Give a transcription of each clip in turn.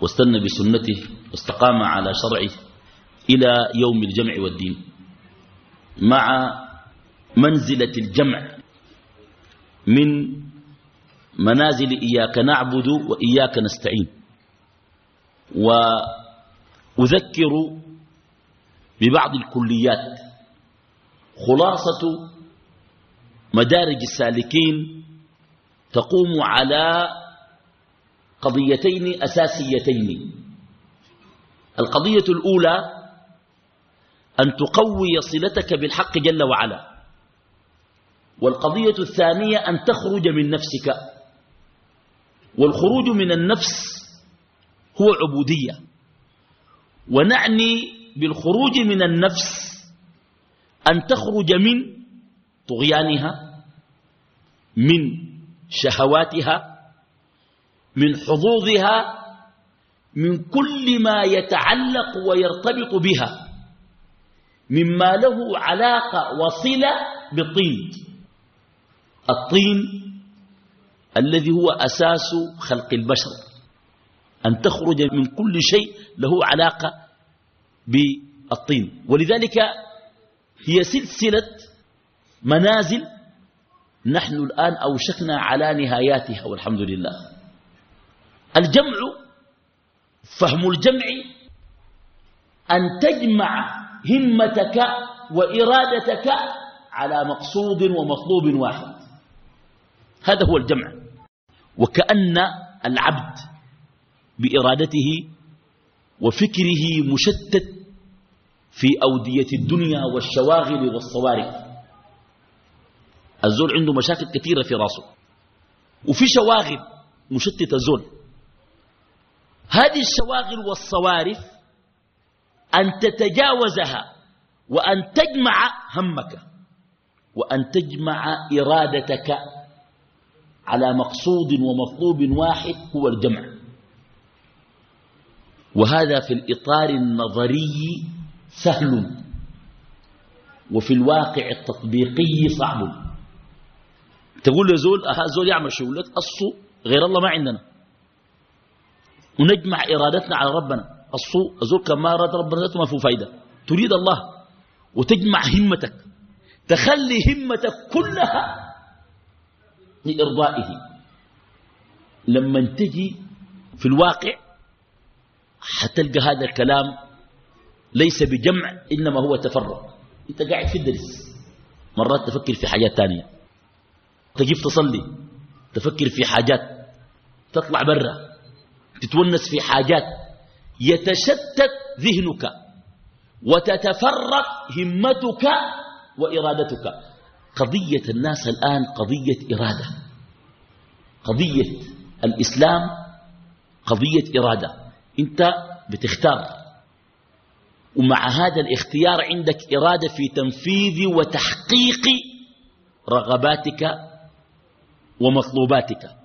واستنى بسنته واستقام على شرعه إلى يوم الجمع والدين مع منزلة الجمع من منازل إياك نعبد وإياك نستعين. وأذكر ببعض الكليات خلاصة مدارج السالكين تقوم على قضيتين أساسيتين. القضية الأولى أن تقوي صلتك بالحق جل وعلا. والقضية الثانية أن تخرج من نفسك. والخروج من النفس هو عبودية. ونعني بالخروج من النفس أن تخرج من طغيانها من شهواتها من حظوظها من كل ما يتعلق ويرتبط بها مما له علاقة وصلة بالطين. الطين الذي هو أساس خلق البشر. أن تخرج من كل شيء له علاقة بالطين. ولذلك هي سلسلة منازل نحن الآن أوشكنا على نهاياتها والحمد لله. الجمع فهم الجمع أن تجمع همتك وإرادتك على مقصود ومطلوب واحد. هذا هو الجمع. وكأن العبد بإرادته وفكره مشتت في أودية الدنيا والشواغل والصوارف. الزول عنده مشاكل كثيرة في راسه. وفي شواغل مشتت الزول. هذه الشواغل والصوارف أن تتجاوزها وأن تجمع همك وأن تجمع إرادتك على مقصود ومطلوب واحد هو الجمع. وهذا في الإطار النظري سهل وفي الواقع التطبيقي صعب. تقول لزول زول يعمل شغلك أصو غير الله ما عندنا. ونجمع إرادتنا على ربنا. الصو أزول كما أراد ربنا ذاته ما فيه فايدة. تريد الله وتجمع همتك. تخلي همتك كلها لإرضائه. لما تجي في الواقع حتلقى هذا الكلام ليس بجمع إنما هو تفرق. أنت قاعد في الدرس. مرات تفكر في حاجات تانية. تجيب تصلي تفكر في حاجات تطلع برا. تتونس في حاجات يتشتت ذهنك وتتفرق همتك وإرادتك. قضية الناس الآن قضية إرادة. قضية الإسلام قضية إرادة. أنت بتختار. ومع هذا الاختيار عندك إرادة في تنفيذ وتحقيق رغباتك ومطلوباتك.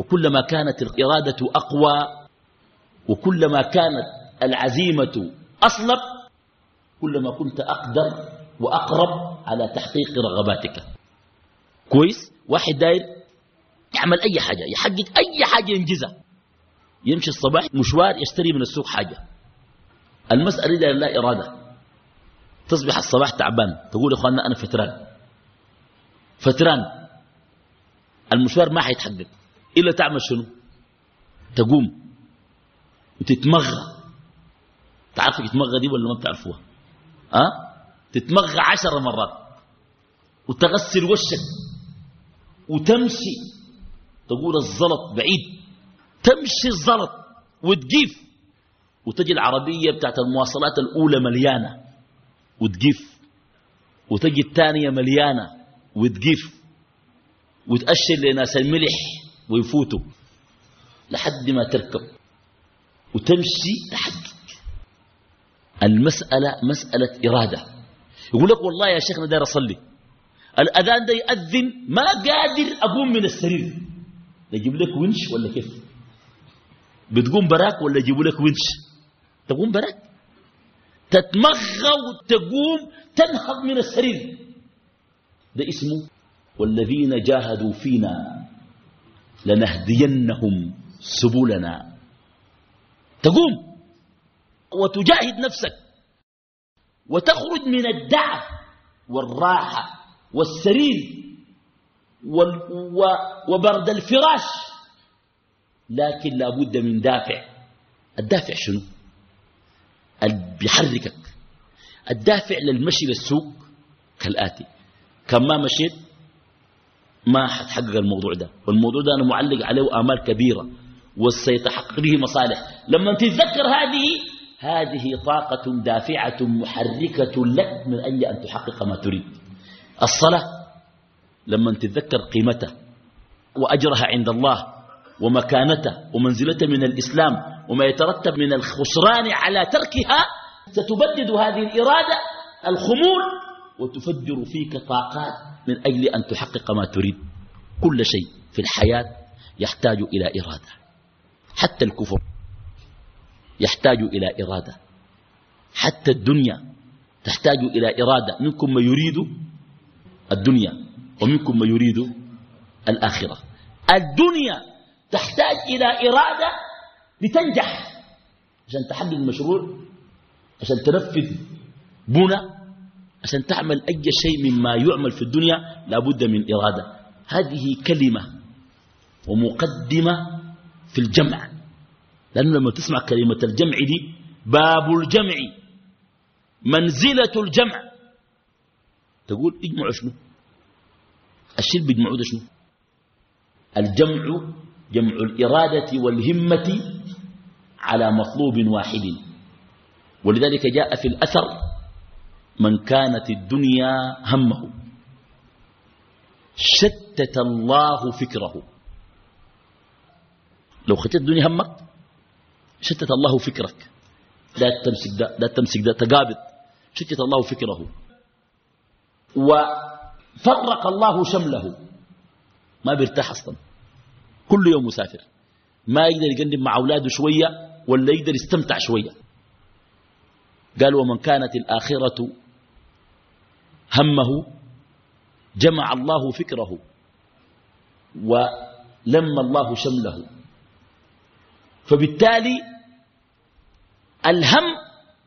وكلما كانت الإرادة أقوى وكلما كانت العزيمة أصلب كلما كنت أقدر وأقرب على تحقيق رغباتك. كويس؟ واحد داير يعمل أي حاجة يحقق أي حاجة ينجزها. يمشي الصباح مشوار يشتري من السوق حاجة. المسألة إذا لا إرادة. تصبح الصباح تعبان تقول إخواننا أنا فتران. فتران. المشوار ما حيتحقق. إلا تعمل شنو؟ تقوم وتتمغى. تعرفوا تتمغى دي ولا ما بتعرفوها؟ أه؟ تتمغى عشر مرات وتغسل وشك وتمشي. تقول الزلط بعيد. تمشي الزلط وتقيف. وتجي العربية بتاعت المواصلات الأولى مليانة وتقيف. وتجي الثانية مليانة وتقيف. وتأشر لناس الملح. ويفوتوا لحد ما تركب وتمشي لحد. المسألة مسألة إرادة. يقول لك والله يا شيخنا داير أصلي. الأذان ده يأذن ما قادر أقوم من السرير. يجيب لك ونش ولا كيف؟ بتقوم براك ولا يجيبوا لك ونش؟ تقوم براك. تتمغى وتقوم تنهض من السرير. ده اسمه والذين جاهدوا فينا. لنهدينهم سبلنا. تقوم وتجاهد نفسك وتخرج من الدعف والراحة والسرير وبرد الفراش. لكن لا بد من دافع. الدافع شنو؟ بيحركك. الدافع للمشي للسوق كالآتي. كم ما مشيت ما حتحقق الموضوع ده. والموضوع ده أنا معلق عليه آمال كبيرة. وسيتحقق به مصالح. لما تتذكر هذه هذه طاقة دافعة محركة لك من أجل أن تحقق ما تريد. الصلاة لما تتذكر قيمتها وأجرها عند الله ومكانته ومنزلته من الإسلام وما يترتب من الخسران على تركها ستبدد هذه الإرادة الخمول وتفجر فيك طاقات من أجل أن تحقق ما تريد. كل شيء في الحياة يحتاج إلى إرادة. حتى الكفر يحتاج إلى إرادة. حتى الدنيا تحتاج إلى إرادة. منكم ما يريد الدنيا ومنكم ما يريد الآخرة. الدنيا تحتاج إلى إرادة لتنجح. عشان تحدد المشروع عشان تنفذ بنى عشان تعمل أي شيء مما يعمل في الدنيا لابد من إرادة. هذه كلمة ومقدمة في الجمع. لأنه لما تسمع كلمة الجمع دي باب الجمع منزلة الجمع. تقول اجمعوا شنو؟ الشيء بيجمعوا ده شنو؟ الجمع جمع الإرادة والهمة على مطلوب واحد. ولذلك جاء في الأثر من كانت الدنيا همه. شتت الله فكره. لو خطيت الدنيا همك شتت الله فكرك. لا تمسك ده لا تمسك ده تقابض. شتت الله فكره. وفرق الله شمله. ما بيرتاح أصلا. كل يوم مسافر. ما يقدر يقدم مع أولاده شوية ولا يقدر يستمتع شوية. قال ومن كانت الآخرة همه جمع الله فكره ولم الله شمله. فبالتالي الهم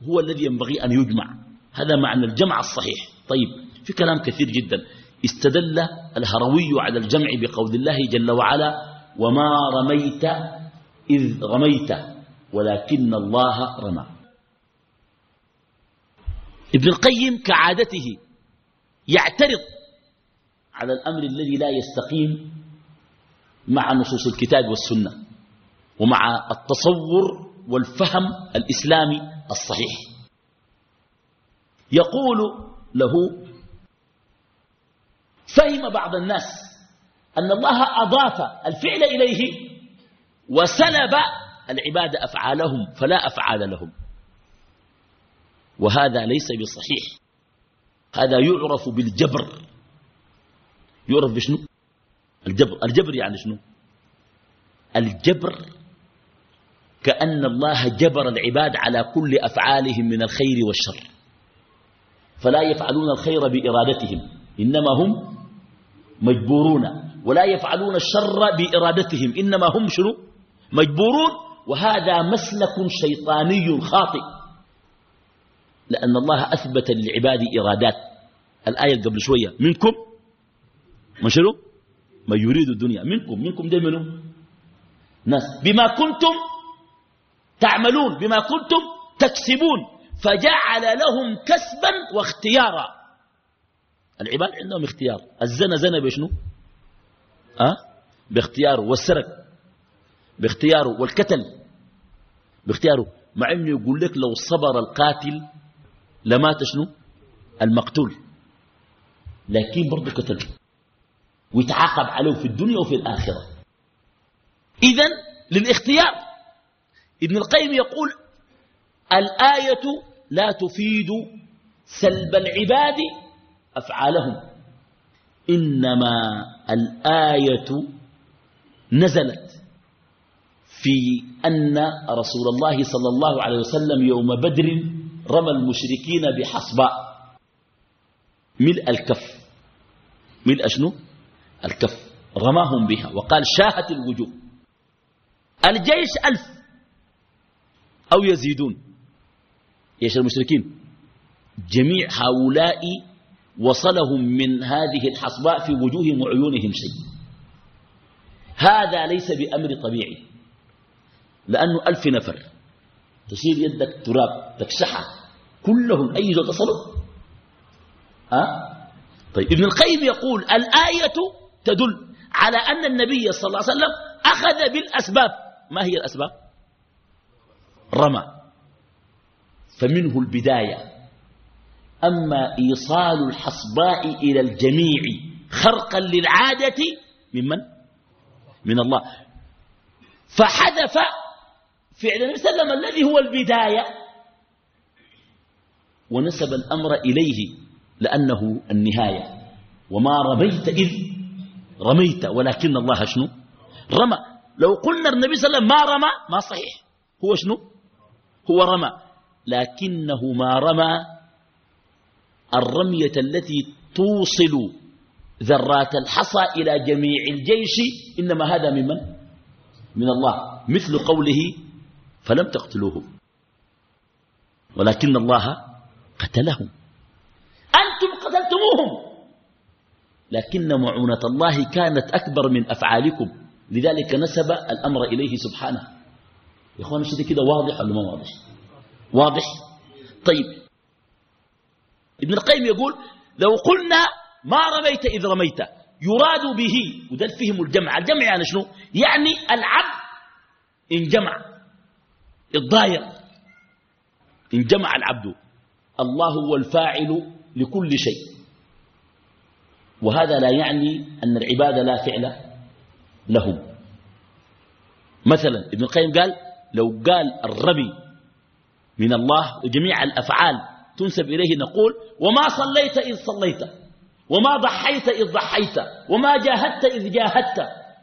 هو الذي ينبغي أن يجمع. هذا معنى الجمع الصحيح. طيب في كلام كثير جدا. استدل الهروي على الجمع بقول الله جل وعلا وما رميت إذ رميت ولكن الله رمى. ابن القيم كعادته يعترض على الأمر الذي لا يستقيم مع نصوص الكتاب والسنة ومع التصور والفهم الإسلامي الصحيح. يقول له فهم بعض الناس أن الله أضاف الفعل إليه وسلب العباد أفعالهم فلا أفعال لهم وهذا ليس بصحيح. هذا يعرف بالجبر. يعرف بشنو؟ الجبر. الجبر يعني شنو؟ الجبر كأن الله جبر العباد على كل أفعالهم من الخير والشر. فلا يفعلون الخير بإرادتهم. إنما هم مجبورون. ولا يفعلون الشر بإرادتهم. إنما هم شنو؟ مجبورون. وهذا مسلك شيطاني خاطئ. لأن الله أثبت للعباد إرادات. الآية قبل شوية. منكم. ما شنو؟ ما يريد الدنيا. منكم. منكم دي منو ناس. بما كنتم تعملون. بما كنتم تكسبون. فجعل لهم كسبا واختيارا. العباد عندهم اختيار. الزنا زنا بشنو؟ أه؟ باختياره. والسرق. باختياره. والكتل. باختياره. مع إنه يقول لك لو صبر القاتل لمات شنو؟ المقتول. لكن برضه قتل. ويتعاقب عليه في الدنيا وفي الآخرة. إذا للاختيار ابن القيم يقول الآية لا تفيد سلب العباد أفعالهم. إنما الآية نزلت في أن رسول الله صلى الله عليه وسلم يوم بدر رمى المشركين بحصباء ملء الكف. ملء شنو؟ الكف. رماهم بها. وقال شاهت الوجوه. الجيش ألف. أو يزيدون. إيش المشركين؟ جميع هؤلاء وصلهم من هذه الحصباء في وجوههم وعيونهم شيء. هذا ليس بأمر طبيعي. لأنه ألف نفر. تشيل يدك تراب تكشحها كلهم أي زول تصلوا؟ طيب ابن القيم يقول الآية تدل على أن النبي صلى الله عليه وسلم أخذ بالأسباب. ما هي الأسباب؟ رمى. فمنه البداية. أما إيصال الحصباء إلى الجميع خرقا للعادة ممن من الله. فحذف فعل النبي صلى الله عليه وسلم الذي هو البداية. ونسب الأمر إليه لأنه النهاية. وما رميت إذ رميت ولكن الله شنو؟ رمى. لو قلنا النبي صلى الله عليه وسلم ما رمى ما صحيح. هو شنو؟ هو رمى. لكنه ما رمى الرمية التي توصل ذرات الحصى إلى جميع الجيش. إنما هذا ممن؟ من الله. مثل قوله فلم تقتلوهم. ولكن الله قتلهم. أنتم قتلتموهم. لكن معونة الله كانت أكبر من أفعالكم. لذلك نسب الأمر إليه سبحانه. يا أخوان الشيء كده واضح ولا ما واضح؟ واضح؟ طيب. ابن القيم يقول لو قلنا ما رميت إذ رميت يراد به. وده فهم الجمع. الجمع يعني شنو؟ يعني العبد إن جمع. الضايع إن جمع العبد الله هو الفاعل لكل شيء. وهذا لا يعني أن العباد لا فعل لهم. مثلا ابن القيم قال لو قال الرمي من الله وجميع الأفعال تنسب إليه نقول وما صليت إذ صليت وما ضحيت إذ ضحيت وما جاهدت إذ جاهدت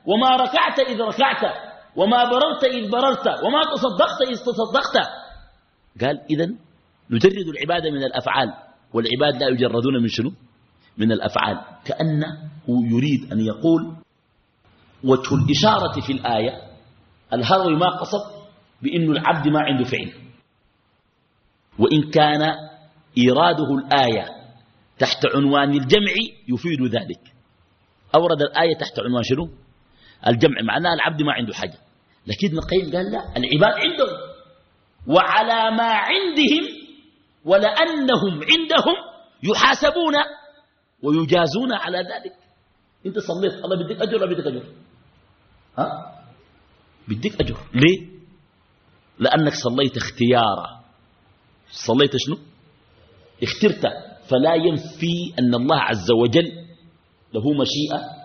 وما ركعت إذ ركعت. وما بررت إذ بررت وما تصدقت إذ تصدقت. قال إذن نجرد العبادة من الأفعال والعباد لا يجردون من شنو؟ من الأفعال. كأنه يريد أن يقول وجه الإشارة في الآية الهروي ما قصد بأن العبد ما عنده فعل. وإن كان إيراده الآية تحت عنوان الجمع يفيد ذلك. أورد الآية تحت عنوان شنو؟ الجمع معناه العبد ما عنده حاجة. لكن ابن القيم قال لا العباد عندهم. وعلى ما عندهم ولأنهم عندهم يحاسبون ويجازون على ذلك. انت صليت الله بديك أجر ولا بديك أجر؟ ها؟ بديك أجر. ليه؟ لأنك صليت اختيارا. صليت شنو؟ اخترت. فلا ينفي أن الله عز وجل له مشيئة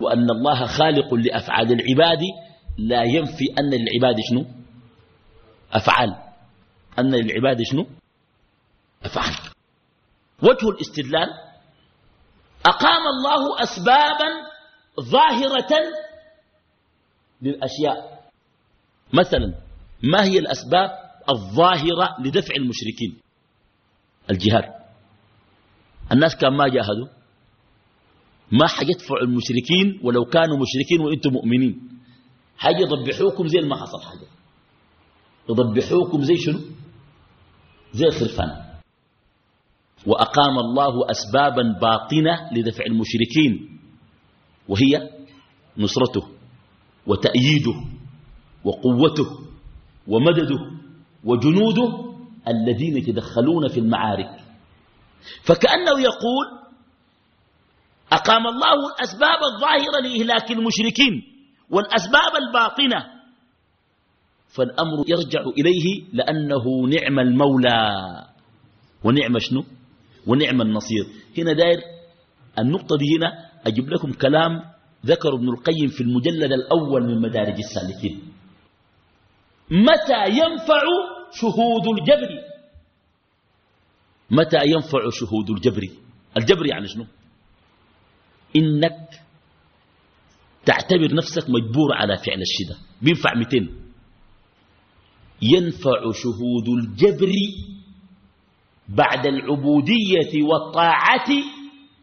وأن الله خالق لأفعال العباد لا ينفي أن للعباد شنو؟ أفعال. أن للعباد شنو؟ أفعال. وجه الاستدلال أقام الله أسبابا ظاهرة للأشياء. مثلا ما هي الأسباب الظاهرة لدفع المشركين؟ الجهاد. الناس كان ما جاهدوا. ما حيدفع المشركين ولو كانوا مشركين وأنتم مؤمنين. حاجة يضبحوكم زي ما حصل حاجة. يضبحوكم زي شنو؟ زي الخرفان وأقام الله أسبابا باطنة لدفع المشركين وهي نصرته وتأييده وقوته ومدده وجنوده الذين يتدخلون في المعارك. فكأنه يقول أقام الله الأسباب الظاهرة لإهلاك المشركين والأسباب الباطنة. فالأمر يرجع إليه لأنه نعم المولى. ونعم شنو؟ ونعم النصير. هنا داير النقطة دي هنا أجيب لكم كلام ذكر ابن القيم في المجلد الأول من مدارج السالكين. متى ينفع شهود الجبر؟ متى ينفع شهود الجبر؟ الجبر يعني شنو؟ إنك تعتبر نفسك مجبور على فعل الشدة. بينفع 200 ينفع شهود الجبر بعد العبودية والطاعة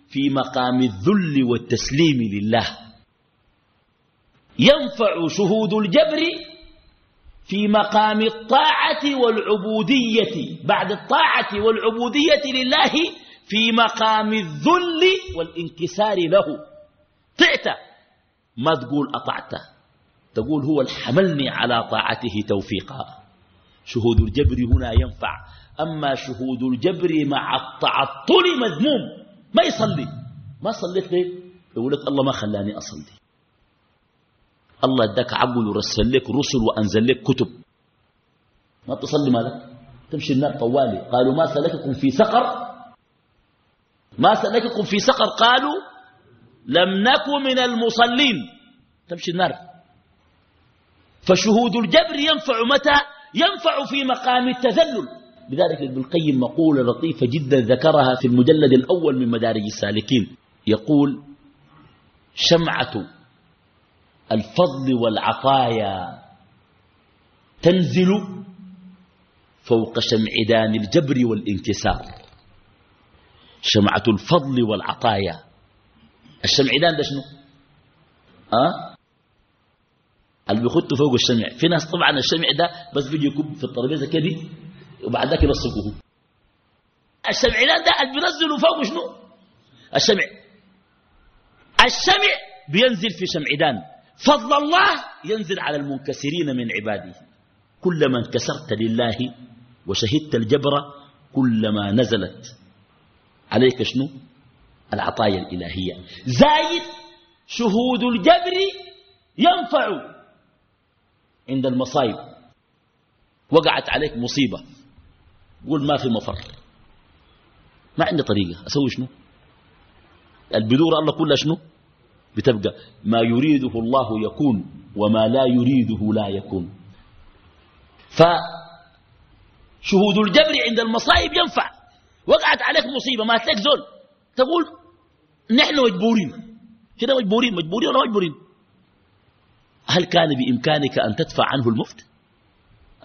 في مقام الذل والتسليم لله. ينفع شهود الجبر في مقام الطاعة والعبودية بعد الطاعة والعبودية لله في مقام الذل والانكسار له. طعت ما تقول أطعت. تقول هو الحملني على طاعته توفيقا. شهود الجبر هنا ينفع. أما شهود الجبر مع التعطل مذموم. ما يصلي. ما صليت ليه؟ يقول لك الله ما خلاني أصلي. الله اداك عقل ورسل لك رسل وأنزل لك كتب. ما تصلي مالك؟ تمشي النار طوالي. قالوا ما سلككم في سقر. ما سلككم في سقر قالوا لم نكن من المصلين. تمشي النار. فشهود الجبر ينفع متى؟ ينفع في مقام التذلل. لذلك ابن القيم مقولة لطيفة جدا ذكرها في المجلد الأول من مدارج السالكين. يقول شمعة الفضل والعطايا تنزل فوق شمعدان الجبر والانكسار. شمعة الفضل والعطايا. الشمعدان ده شنو؟ أه؟ اللي بيخطوا فوق الشمع. في ناس طبعا الشمع ده بس بيجي يكب في الطرابيزه كده وبعد ذاك يلصقوه الشمعدان ده اللي بينزلوا فوق شنو؟ الشمع. الشمع بينزل في شمعدان فضل الله ينزل على المنكسرين من عباده. كلما انكسرت لله وشهدت الجبر كلما نزلت. عليك شنو؟ العطايا الإلهية. زايد شهود الجبر ينفع عند المصايب وقعت عليك مصيبة. قول ما في مفر. ما عندي طريقة. أسوي شنو؟ البذور الله كلها شنو؟ بتبقى. ما يريده الله يكون وما لا يريده لا يكون. فشهود الجبر عند المصائب ينفع. وقعت عليك مصيبة ما تلاقي زول. تقول نحن مجبورين. كده مجبورين مجبورين ولا مجبورين؟ هل كان بإمكانك أن تدفع عنه المفت؟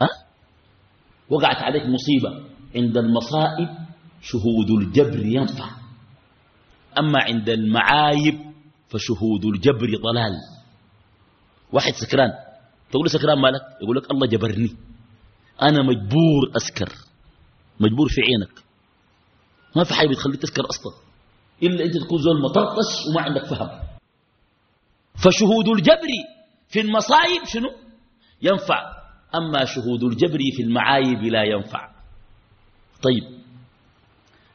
أه؟ وقعت عليك مصيبة. عند المصائب شهود الجبر ينفع. أما عند المعايب فشهود الجبر ضلال. واحد سكران. تقول سكران مالك؟ يقول لك الله جبرني. أنا مجبور أسكر. مجبور في عينك. ما في حاجة بتخليك تسكر أصلا. إلا أنت تكون زول مطرطش وما عندك فهم. فشهود الجبر في المصايب شنو؟ ينفع. أما شهود الجبر في المعايب لا ينفع. طيب.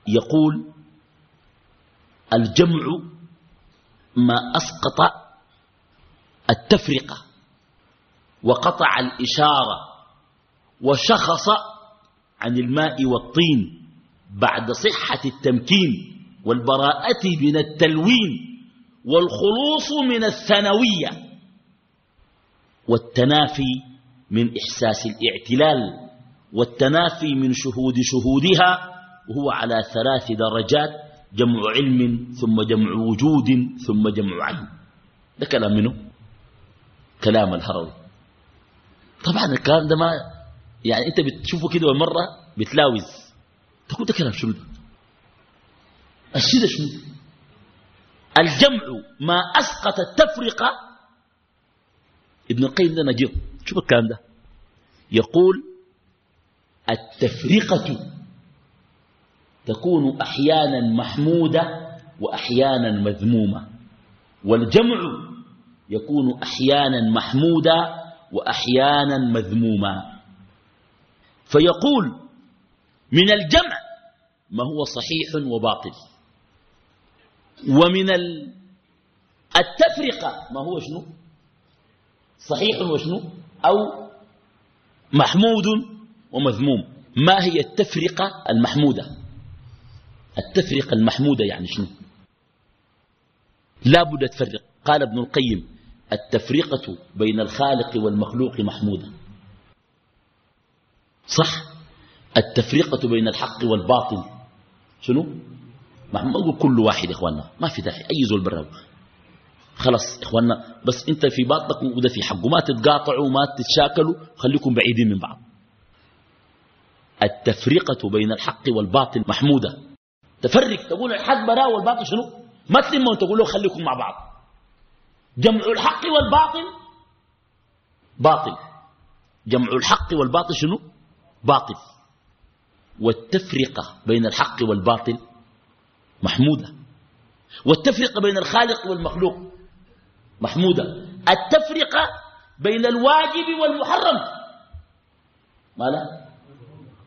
يقول الجمع ما أسقط التفرقة وقطع الإشارة وشخص عن الماء والطين. بعد صحة التمكين والبراءة من التلوين والخلوص من الثانوية والتنافي من إحساس الاعتلال والتنافي من شهود شهودها وهو على ثلاث درجات جمع علم ثم جمع وجود ثم جمع عين ده كلام منه؟ كلام الهروي. طبعا الكلام ده ما يعني أنت بتشوفه كده مرة بتلاوز. تقول ده كلام شنو الشيء ده شنو؟ الجمع ما أسقط التفرقة. ابن القيم ده نجيب. شوف الكلام ده. يقول التفرقة تكون أحيانا محمودة وأحيانا مذمومة. والجمع يكون أحيانا محمودا وأحيانا مذموما فيقول من الجمع ما هو صحيح وباطل. ومن التفرقة ما هو شنو؟ صحيح وشنو؟ أو محمود ومذموم. ما هي التفرقة المحمودة؟ التفرقة المحمودة يعني شنو؟ لا بد تفرق. قال ابن القيم التفرقة بين الخالق والمخلوق محمودة. صح؟ التفرقة بين الحق والباطل. شنو؟ ما نقول كل واحد إخواننا ما في داعي أي زول برا. خلاص إخواننا بس أنت في باطنك وده في حقه. ما تتقاطعوا ما تتشاكلوا خليكم بعيدين من بعض. التفرقة بين الحق والباطل محمودة. تفرق تقول الحق براء والباطل شنو؟ ما تلموا تقول له خليكم مع بعض. جمع الحق والباطل باطل. جمع الحق والباطل شنو؟ باطل. والتفرقة بين الحق والباطل محمودة. والتفرقة بين الخالق والمخلوق محمودة. التفرقة بين الواجب والمحرم ما لا؟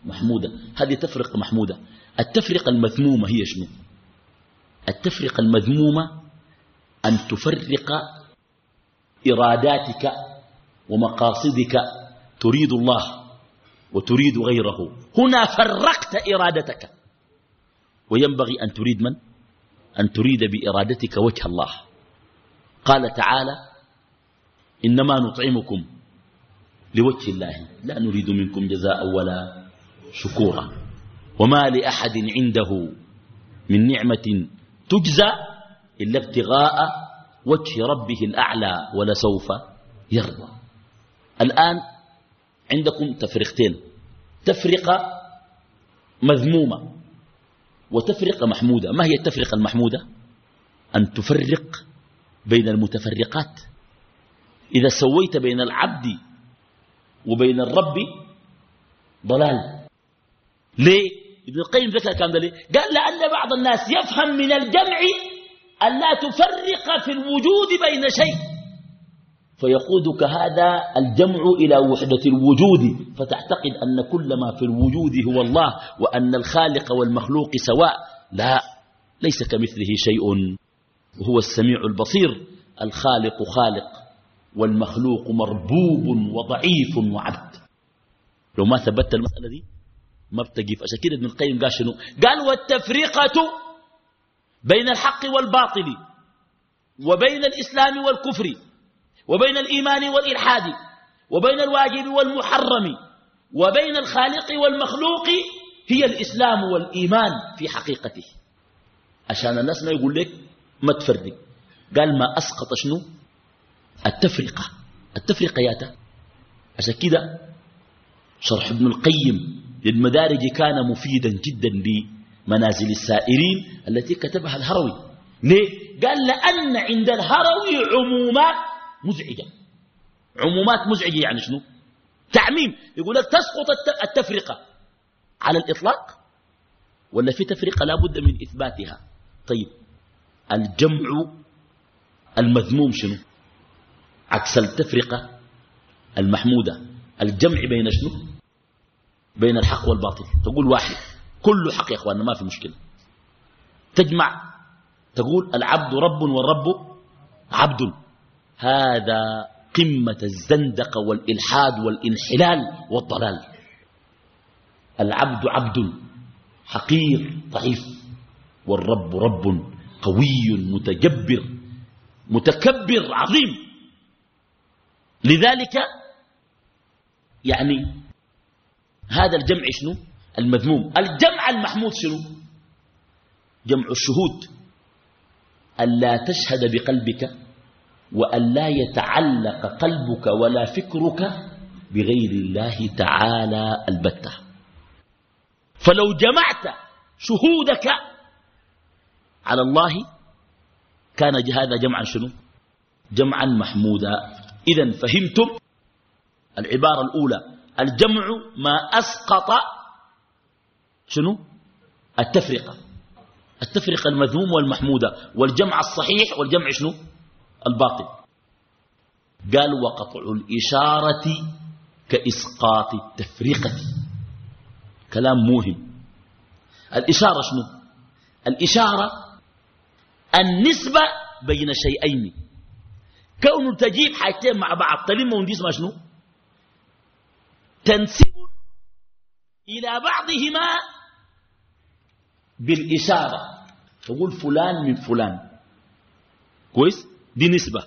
محمودة. هذه تفرقة محمودة. التفرقة المذمومة هي شنو؟ التفرقة المذمومة أن تفرق إراداتك ومقاصدك تريد الله. وتريد غيره. هنا فرقت إرادتك. وينبغي أن تريد من؟ أن تريد بإرادتك وجه الله. قال تعالى إنما نطعمكم لوجه الله. لا نريد منكم جزاء ولا شكورا. وما لأحد عنده من نعمة تجزى إلا ابتغاء وجه ربه الأعلى ولسوف يرضى. الآن عندكم تفرقتين تفرقة مذمومة وتفرقة محمودة. ما هي التفرقة المحمودة؟ أن تفرق بين المتفرقات. إذا سويت بين العبد وبين الرب ضلال. ليه؟ ابن القيم ذكر كان ليه؟ قال لأن بعض الناس يفهم من الجمع أن لا تفرق في الوجود بين شيء. فيقودك هذا الجمع إلى وحدة الوجود فتعتقد أن كل ما في الوجود هو الله وأن الخالق والمخلوق سواء. لا ليس كمثله شيء. وهو السميع البصير. الخالق خالق والمخلوق مربوب وضعيف وعبد. لو ما ثبت المسألة دي ما بتقيف عشان كده ابن القيم قال شنو؟ قال والتفرقة بين الحق والباطل وبين الإسلام والكفر. وبين الإيمان والإلحاد وبين الواجب والمحرم وبين الخالق والمخلوق هي الإسلام والإيمان في حقيقته. عشان الناس ما يقول لك ما تفرق. قال ما أسقط شنو؟ التفرقة. التفرقة ياتا عشان كده شرح ابن القيم للمدارج كان مفيدا جدا لمنازل السائرين التي كتبها الهروي. ليه؟ قال لأن عند الهروي عمومات مزعجة. عمومات مزعجة يعني شنو؟ تعميم. يقول لك تسقط التفرقة. على الإطلاق؟ ولا في تفرقة لا بد من إثباتها؟ طيب. الجمع المذموم شنو؟ عكس التفرقة المحمودة. الجمع بين شنو؟ بين الحق والباطل. تقول واحد. كل حق يا إخواننا ما في مشكلة. تجمع. تقول العبد رب والرب عبد. هذا قمة الزندقة والإلحاد والإنحلال والضلال. العبد عبد حقير ضعيف والرب رب قوي متجبر متكبر عظيم. لذلك يعني هذا الجمع شنو؟ المذموم. الجمع المحمود شنو؟ جمع الشهود. ألا تشهد بقلبك وأن لا يتعلق قلبك ولا فكرك بغير الله تعالى البتة. فلو جمعت شهودك على الله كان هذا جمعا شنو؟ جمعا محمودا. إذا فهمتم؟ العبارة الأولى الجمع ما أسقط شنو؟ التفرقة. التفرقة المذمومة والمحمودة. والجمع الصحيح والجمع شنو؟ الباطل. قال وقطع الإشارة كإسقاط التفرقة كلام مهم الإشارة شنو؟ الإشارة النسبة بين شيئين. كون تجيب حاجتين مع بعض تلمهم دي اسمها شنو؟ تنسب إلى بعضهما بالإشارة. تقول فلان من فلان. كويس؟ دي نسبة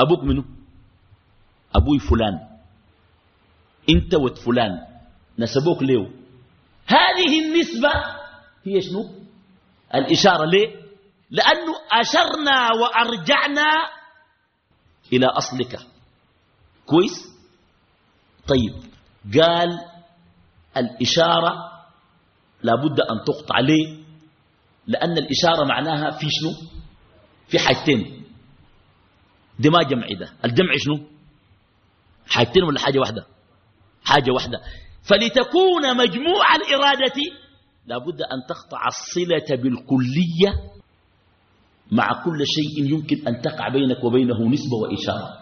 أبوك منه أبوي فلان. أنت وفلان نسبوك له هذه النسبة هي شنو؟ الإشارة ليه؟ لأنه أشرنا وأرجعنا إلى أصلك. كويس؟ طيب. قال الإشارة لابد أن تقطع ليه؟ لأن الإشارة معناها في شنو؟ في حاجتين. دي ما جمع ده الجمع شنو؟ حاجتين ولا حاجة واحدة؟ حاجة واحدة. فلتكون مجموع الإرادة لابد أن تقطع الصلة بالكلية مع كل شيء يمكن أن تقع بينك وبينه نسبة وإشارة.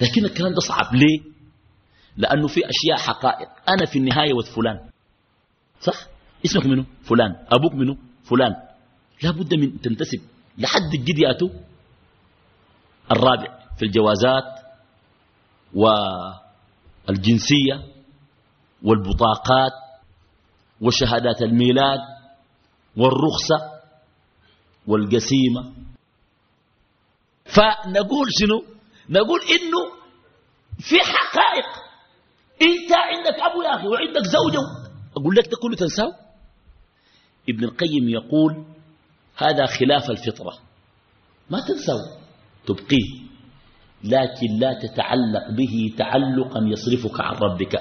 لكن الكلام ده صعب. ليه؟ لأنه في أشياء حقائق. أنا في النهاية ود فلان. صح؟ اسمك منه فلان. أبوك منه فلان. لا بد من تنتسب. لحد الجدياته الرابع في الجوازات والجنسية والبطاقات وشهادات الميلاد والرخصة والقسيمة. فنقول شنو؟ نقول إنه في حقائق. أنت عندك أبو يا أخي وعندك زوجة. أقول لك ده كله تنساه؟ ابن القيم يقول هذا خلاف الفطرة. ما تنساه. تبقيه لكن لا تتعلق به تعلقا يصرفك عن ربك.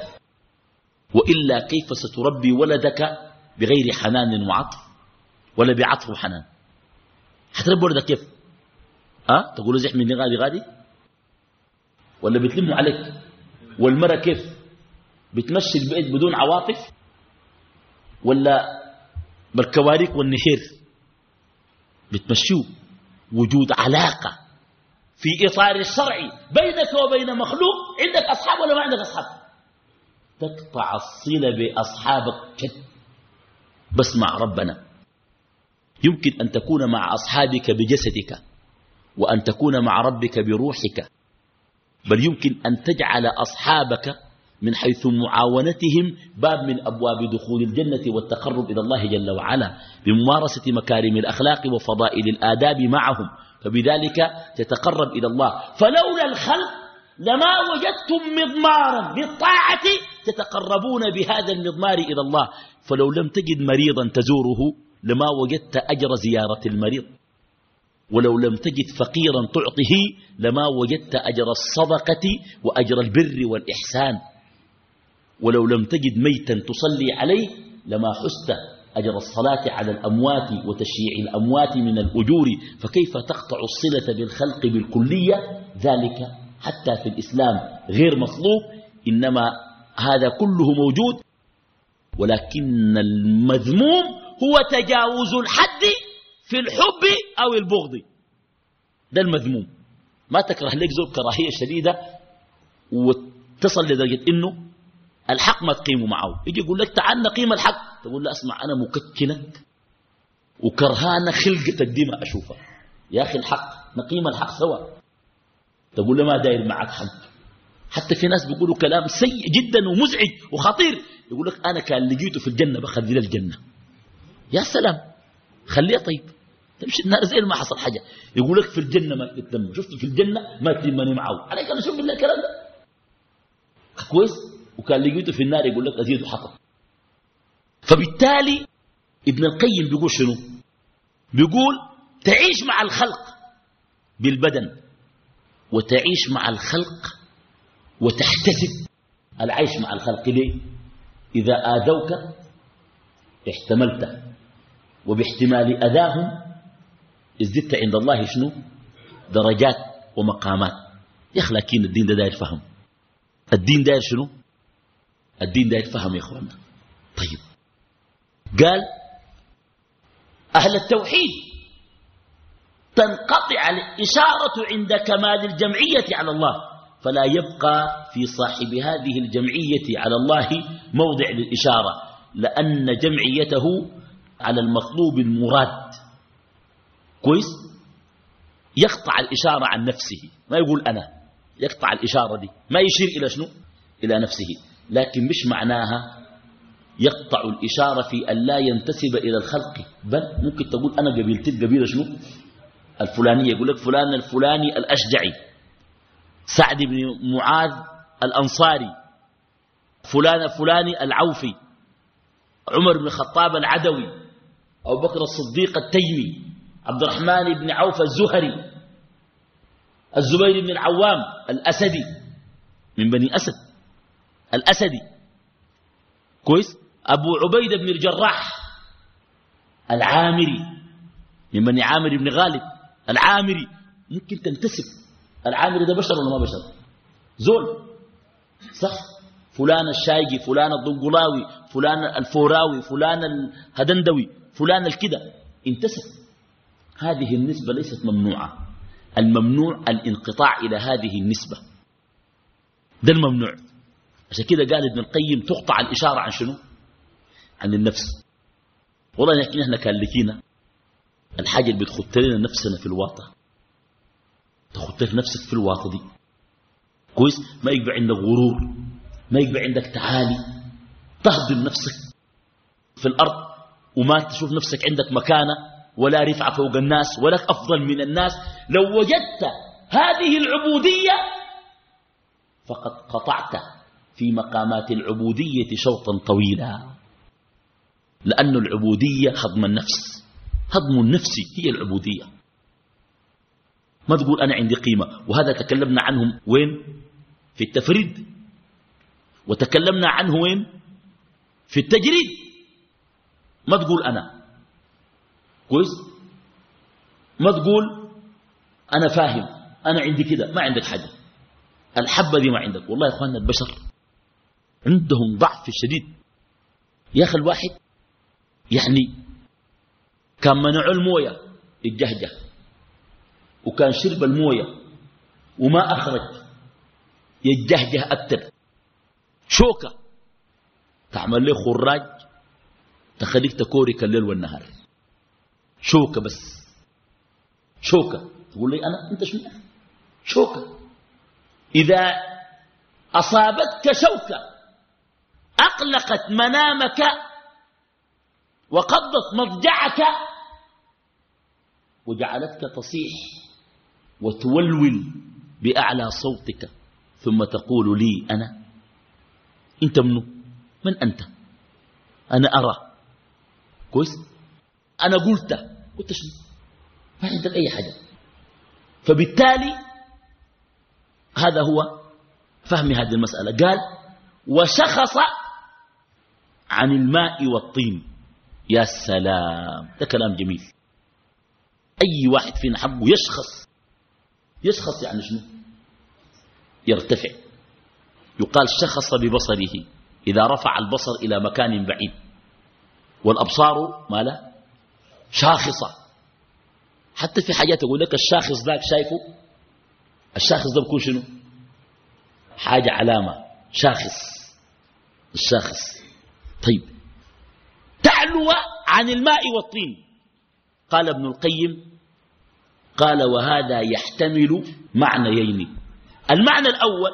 وإلا كيف ستربي ولدك بغير حنان وعطف؟ ولا بعطف وحنان. حتربي ولدك كيف؟ أه؟ تقول له مني غادي غادي؟ ولا بتلموا عليك؟ والمرة كيف؟ بتمشي البيت بدون عواطف؟ ولا بالكواريك والنحير بتمشيه. وجود علاقة. في إطار الشرع بينك وبين مخلوق عندك أصحاب ولا ما عندك أصحاب؟ تقطع الصلة بأصحابك. بس مع ربنا. يمكن أن تكون مع أصحابك بجسدك وأن تكون مع ربك بروحك بل يمكن أن تجعل أصحابك من حيث معاونتهم باب من أبواب دخول الجنة والتقرب إلى الله جل وعلا بممارسة مكارم الأخلاق وفضائل الآداب معهم. فبذلك تتقرب إلى الله. فلولا الخلق لما وجدتم مضمارا بالطاعة تتقربون بهذا المضمار إلى الله. فلو لم تجد مريضا تزوره لما وجدت أجر زيارة المريض. ولو لم تجد فقيرا تعطه لما وجدت أجر الصدقة وأجر البر والإحسان. ولو لم تجد ميتا تصلي عليه لما حست أجر الصلاة على الأموات وتشييع الأموات من الأجور فكيف تقطع الصلة بالخلق بالكلية؟ ذلك حتى في الإسلام غير مطلوب إنما هذا كله موجود ولكن المذموم هو تجاوز الحد في الحب أو البغض. ده المذموم. ما تكره لك زول كراهية شديدة وتصل لدرجة إنه الحق ما تقيمه معه. يجي يقول لك تعال نقيم الحق. تقول له اسمع أنا مككنك وكرهانة خلقتك دي ما أشوفها. يا أخي الحق نقيم الحق سوا. تقول له ما داير معك حق. حتى في ناس بيقولوا كلام سيء جدا ومزعج وخطير. يقول لك أنا كان لقيته في الجنة بخلي له الجنة يا سلام خليه طيب. تمشي النار زي ما حصل حاجة. يقول لك في الجنة ما تتم شفت في الجنة ما تلمني معه عليك أنا شوف بالله الكلام ده. كويس. وكان لقيته في النار يقول لك أزيد حطب فبالتالي ابن القيم بيقول شنو؟ بيقول تعيش مع الخلق بالبدن وتعيش مع الخلق وتحتسب. العيش مع الخلق ليه؟ إذا آذوك احتملت وباحتمال أذاهم ازددت عند الله شنو؟ درجات ومقامات. يا أخي لكن الدين ده داير فهم. الدين داير شنو؟ الدين داير فهم يا اخوانا طيب قال أهل التوحيد تنقطع الإشارة عند كمال الجمعية على الله فلا يبقى في صاحب هذه الجمعية على الله موضع للإشارة لأن جمعيته على المطلوب المراد. كويس؟ يقطع الإشارة عن نفسه. ما يقول أنا. يقطع الإشارة دي. ما يشير إلى شنو؟ إلى نفسه. لكن مش معناها يقطع الإشارة في أن لا ينتسب إلى الخلق. بل ممكن تقول أنا قبيلتي القبيلة شنو؟ الفلانية. يقول لك فلان الفلاني الأشجعي. سعد بن معاذ الأنصاري. فلان فلاني العوفي. عمر بن الخطاب العدوي. أبو بكر الصديق التيمي. عبد الرحمن بن عوف الزهري. الزبير بن العوام الأسدي. من بني أسد. الأسدي. كويس؟ أبو عبيدة بن الجراح العامري من بني عامر بن غالب العامري ممكن تنتسب. العامري ده بشر ولا ما بشر؟ زول. صح. فلان الشايقي فلان الضنقلاوي فلان الفوراوي فلان الهدندوي فلان الكده انتسب. هذه النسبة ليست ممنوعة. الممنوع الانقطاع إلى هذه النسبة. ده الممنوع. عشان كده قال ابن القيم تقطع الإشارة عن شنو؟ عن النفس. والله نحكي إحنا كان لكينا الحاجة اللي بتخط لنا نفسنا في الواطة تخط في نفسك في الواطة دي. كويس؟ ما يقبع عندك غرور. ما يقبع عندك تعالي. تهضم نفسك في الأرض وما تشوف نفسك عندك مكانة ولا رفعة فوق الناس ولك أفضل من الناس. لو وجدت هذه العبودية فقد قطعت في مقامات العبودية شوطا طويلا. لأن العبودية هضم النفس. هضم النفس هي العبودية. ما تقول أنا عندي قيمة وهذا تكلمنا عنهم وين؟ في التفريد. وتكلمنا عنه وين؟ في التجريد. ما تقول أنا. كويس؟ ما تقول أنا فاهم أنا عندي كده ما عندك حاجة. الحبة دي ما عندك. والله يا إخواننا البشر عندهم ضعف شديد. يا أخي الواحد يعني كان منعوا الموية الجهجة وكان شرب الموية وما أخرج يتجهجه أكتر. شوكة تعمل له خراج تخليك تكورك الليل والنهار. شوكة بس. شوكة. تقول لي أنا أنت شنو؟ شوكة. إذا أصابتك شوكة أقلقت منامك وقضت مضجعك وجعلتك تصيح وتولول بأعلى صوتك ثم تقول لي أنا أنت منو؟ من أنت؟ أنا أرى. كويس؟ أنا قلت. قلت شنو؟ ما عندك أي حاجة. فبالتالي هذا هو فهم هذه المسألة. قال وشخص عن الماء والطين. يا سلام ده كلام جميل. أي واحد فينا حقه يشخص يشخص يعني شنو؟ يرتفع. يقال شخص ببصره. إذا رفع البصر إلى مكان بعيد. والأبصار ما لا؟ شاخصة. حتى في حاجات يقول لك الشاخص ذاك شايفه؟ الشاخص ده بيكون شنو؟ حاجة علامة. شاخص. الشاخص. طيب. تعلو عن الماء والطين. قال ابن القيم قال وهذا يحتمل معنيين. المعنى الأول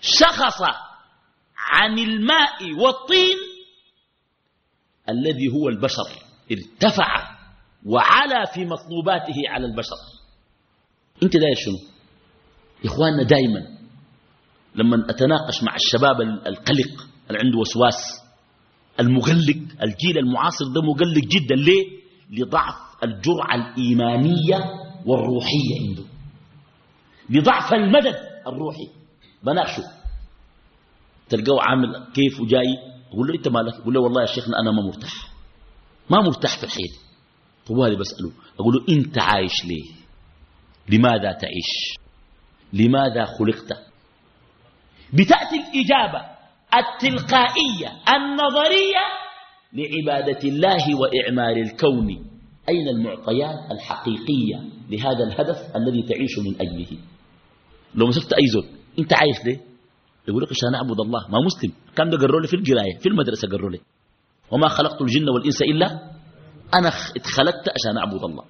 شخص عن الماء والطين الذي هو البشر ارتفع وعلى في مطلوباته على البشر. انت داير شنو؟ إخواننا دائما لما أتناقش مع الشباب القلق اللي عنده وسواس المقلق الجيل المعاصر ده مقلق جدا. ليه؟ لضعف الجرعة الإيمانية والروحية عنده. لضعف المدد الروحي. بناقشه. تلقاه عامل كيف وجاي. تقول له أنت مالك؟ يقول له والله يا شيخنا أنا ما مرتاح. ما مرتاح في الحياة طوالي بسأله. أقول له أنت عايش ليه؟ لماذا تعيش؟ لماذا خلقت؟ بتأتي الإجابة. التلقائية النظرية لعبادة الله واعمار الكون. أين المعطيات الحقيقية لهذا الهدف الذي تعيش من أجله؟ لو مسكت أي زول أنت عايش ليه؟ يقول لك عشان أعبد الله ما مسلم. كان ده قروا لي في القرايه في المدرسة قروا لي. وما خلقت الجن والإنس إلا أنا اتخلقت عشان أعبد الله.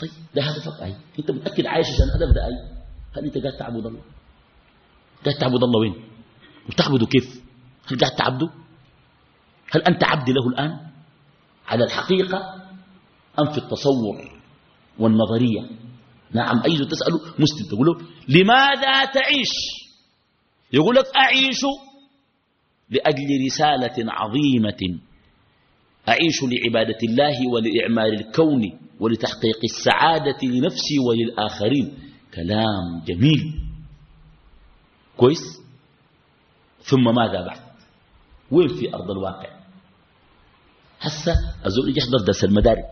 طيب ده هدفك أي؟ أنت متأكد عايش عشان هدف ده أي؟ هل أنت قاعد تعبد الله؟ قاعد تعبد الله وين؟ وتعبده كيف؟ هل قاعد تعبده؟ هل أنت عبد له الآن؟ على الحقيقة أم في التصور والنظرية؟ نعم أي تساله مسلم تقول له لماذا تعيش؟ يقول لك أعيش لأجل رسالة عظيمة. أعيش لعبادة الله ولإعمال الكون ولتحقيق السعادة لنفسي وللآخرين. كلام جميل. كويس؟ ثم ماذا بعد؟ وين في أرض الواقع؟ هسه يجي يحضر درس المدارج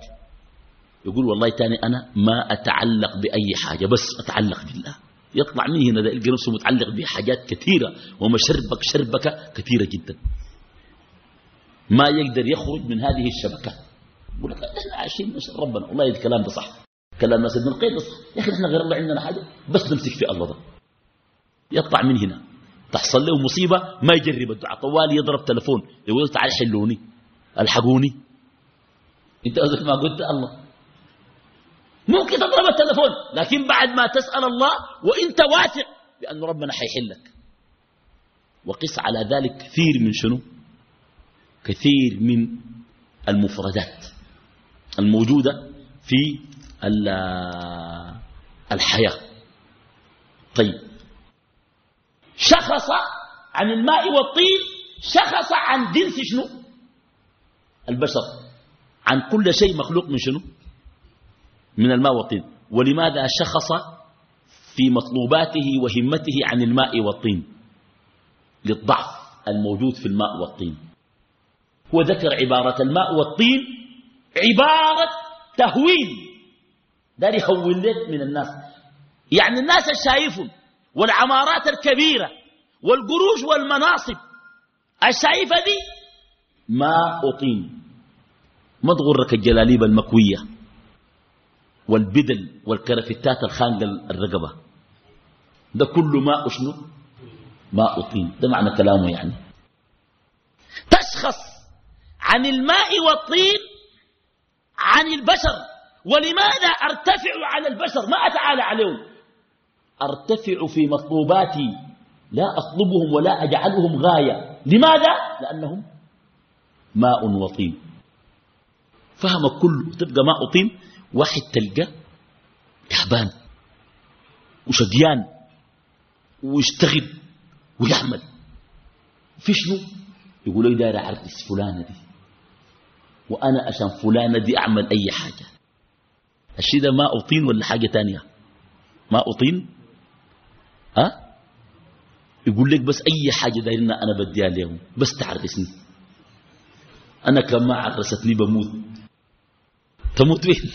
يقول والله تاني أنا ما أتعلق بأي حاجة بس أتعلق بالله. يطلع مني هنا يلقى نفسه متعلق بحاجات كثيرة ومشربك شربك كثيرة جدا. ما يقدر يخرج من هذه الشبكة. يقول لك إحنا عايشين نشر ربنا. والله الكلام ده صح. كلام سيدنا القيد صح. يا أخي إحنا غير الله عندنا حاجة بس نمسك في الله ده يطلع من هنا. تحصل له مصيبة ما يجرب الدعاء. طوال يضرب تلفون يقول تعال حلوني الحقوني. انت ما قلت الله. ممكن تضرب التلفون لكن بعد ما تسأل الله وانت واثق بأن ربنا حيحلك وقس على ذلك كثير من شنو؟ كثير من المفردات الموجودة في الحياة. طيب شخص عن الماء والطين شخص عن جنس شنو؟ البشر. عن كل شيء مخلوق من شنو؟ من الماء والطين. ولماذا شخص في مطلوباته وهمته عن الماء والطين؟ للضعف الموجود في الماء والطين. هو ذكر عبارة الماء والطين عبارة تهوين دار يهون لك من الناس. يعني الناس الشايفون والعمارات الكبيرة والقروش والمناصب. الشايفة دي ماء وطين ما تغرك الجلاليب المكوية والبدل والكرفتات الخانقة الرقبة. ده كله ماء شنو ماء طين ده معنى كلامه يعني. تشخص عن الماء والطين عن البشر. ولماذا أرتفع على البشر؟ ما أتعالى عليهم. أرتفع في مطلوباتي لا أطلبهم ولا أجعلهم غاية. لماذا؟ لأنهم ماء وطين. فهم كله تبقى ماء وطين واحد تلقى تعبان وشقيان ويشتغل ويعمل. في شنو؟ يقول لي داير اعرس فلانة دي. وأنا عشان فلانة دي أعمل أي حاجة. الشيء ده ما اطين ولا حاجة تانية؟ ما اطين ها؟ يقول لك بس أي حاجة دايرنا أنا بديها لهم بس تعرسني. أنا كما عرستني بموت. تموت وين؟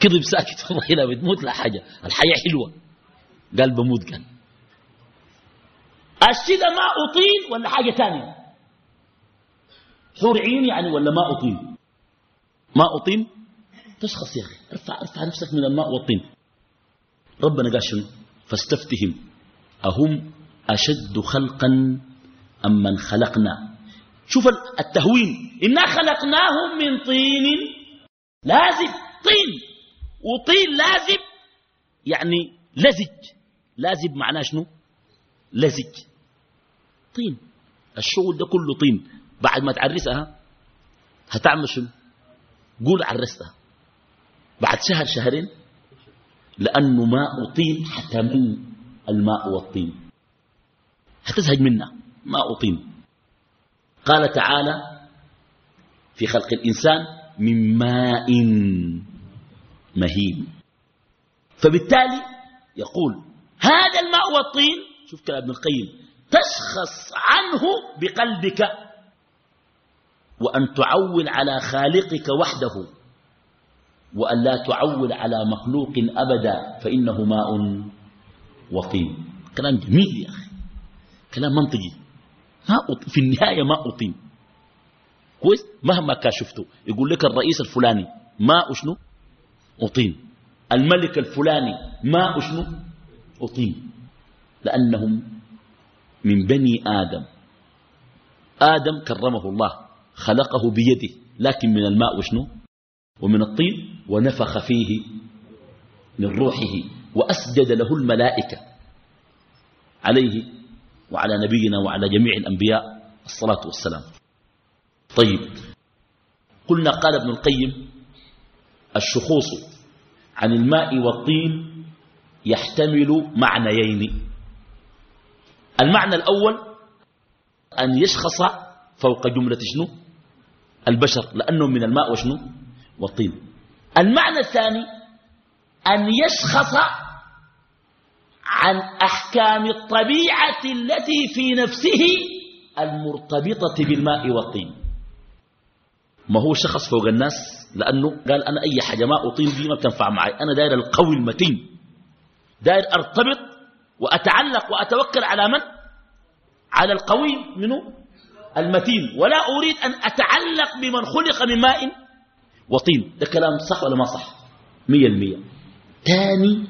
كذب ساكت والله لا بتموت لا حاجة. الحياة حلوة. قال بموت قال الشيء ما أطيل ولا حاجة ثانية حور عين يعني ولا ما أطيل؟ ما أطيل؟ تشخص يا أخي ارفع, ارفع نفسك من الماء والطين. ربنا قال شنو؟ فاستفتهم. أهم أشد خلقا أم من خلقنا؟ شوف التهوين. إنا خلقناهم من طين. لازم طين. وطين لازب يعني لزج. لازب معناه شنو؟ لزج. طين. الشغل ده كله طين. بعد ما تعرسها هتعمل شنو؟ قول عرستها. بعد شهر شهرين لأنه ماء طين حتمل الماء والطين. هتزهج منها ماء طين قال تعالى في خلق الإنسان من ماء مهين. فبالتالي يقول هذا الماء والطين شوف كلام ابن القيم تشخص عنه بقلبك وأن تعول على خالقك وحده. وأن لا تعول على مخلوق أبدا فإنه ماء وطين كلام جميل يا أخي. كلام منطقي. ماء في النهاية ماء طين كويس؟ مهما كان شفته. يقول لك الرئيس الفلاني ماء شنو؟ أطين الملك الفلاني ما أشنو أطين لأنهم من بني آدم. آدم كرمه الله خلقه بيده لكن من الماء وشنو ومن الطين ونفخ فيه من روحه وأسجد له الملائكة عليه وعلى نبينا وعلى جميع الأنبياء الصلاة والسلام. طيب قلنا قال ابن القيم الشخوص عن الماء والطين يحتمل معنيين. المعنى الأول أن يشخص فوق جملة شنو؟ البشر لأنه من الماء وشنو؟ والطين المعنى الثاني أن يشخص عن أحكام الطبيعة التي في نفسه المرتبطة بالماء والطين. ما هو شخص فوق الناس؟ لأنه قال أنا أي حاجة ما أطين دي ما بتنفع معي. أنا داير القوي المتين. داير أرتبط وأتعلق وأتوكل على من؟ على القوي منه المتين. ولا أريد أن أتعلق بمن خلق من ماء وطين. ده كلام صح ولا ما صح؟ مية المية. تاني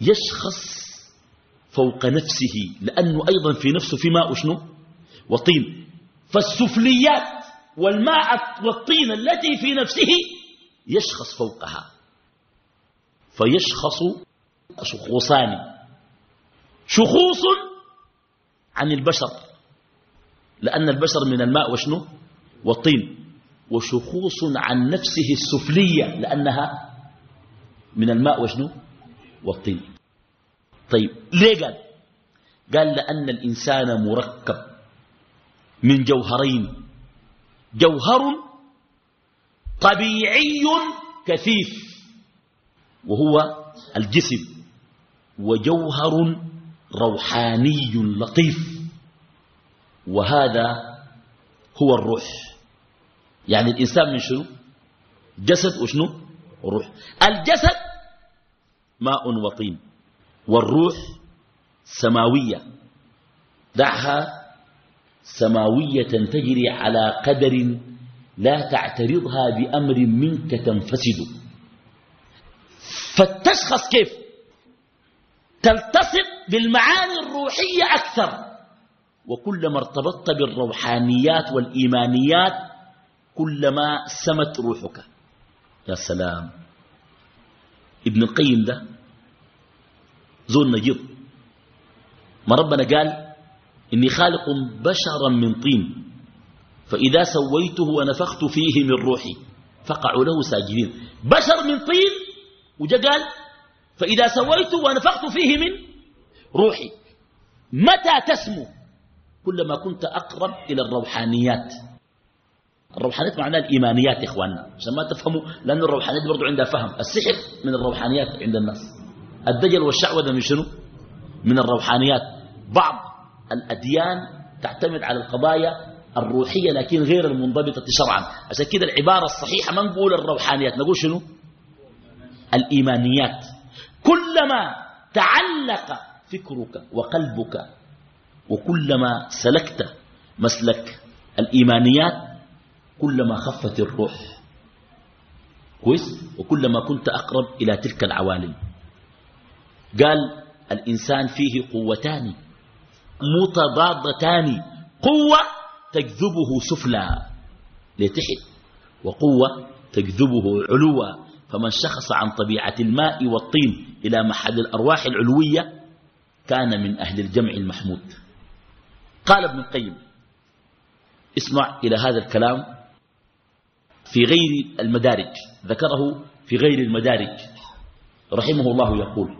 يشخص فوق نفسه لأنه أيضا في نفسه في ماء شنو وطين. فالسفليات والماء والطين التي في نفسه يشخص فوقها. فيشخص شخوصان. شخوص عن البشر. لأن البشر من الماء وشنو؟ والطين وشخوص عن نفسه السفلية لأنها من الماء وشنو؟ والطين. طيب ليه قال؟ قال لأن الإنسان مركب من جوهرين. جوهر طبيعي كثيف وهو الجسم وجوهر روحاني لطيف وهذا هو الروح. يعني الإنسان من شنو؟ جسد وشنو؟ روح. الجسد ماء وطين والروح سماوية. دعها سماوية تجري على قدر لا تعترضها بأمر منك تنفسد. فالتشخص كيف؟ تلتصق بالمعاني الروحية أكثر. وكلما ارتبطت بالروحانيات والإيمانيات كلما سمت روحك. يا سلام. ابن القيم ده زول نجيض ما ربنا قال إني خالق بشرا من طين فإذا سويته ونفخت فيه من روحي فقعوا له ساجدين. بشر من طين؟ وجا قال فإذا سويته ونفخت فيه من روحي متى تسمو؟ كلما كنت أقرب إلى الروحانيات. الروحانيات معناها الإيمانيات يا إخواننا. عشان ما تفهموا لأن الروحانيات برضو عندها فهم. السحر من الروحانيات عند الناس. الدجل والشعوذة من شنو؟ من الروحانيات بعض الأديان تعتمد على القضايا الروحية لكن غير المنضبطة شرعا. عشان كده العبارة الصحيحة ما نقول الروحانيات نقول شنو؟ الإيمانيات. كلما تعلق فكرك وقلبك وكلما سلكت مسلك الإيمانيات كلما خفت الروح. كويس؟ وكلما كنت أقرب إلى تلك العوالم. قال الإنسان فيه قوتان متضادتان. قوة تجذبه سفلى لتحت وقوة تجذبه علوا فمن شخص عن طبيعة الماء والطين إلى محل الأرواح العلوية كان من أهل الجمع المحمود. قال ابن القيم اسمع إلى هذا الكلام في غير المدارج ذكره في غير المدارج. رحمه الله يقول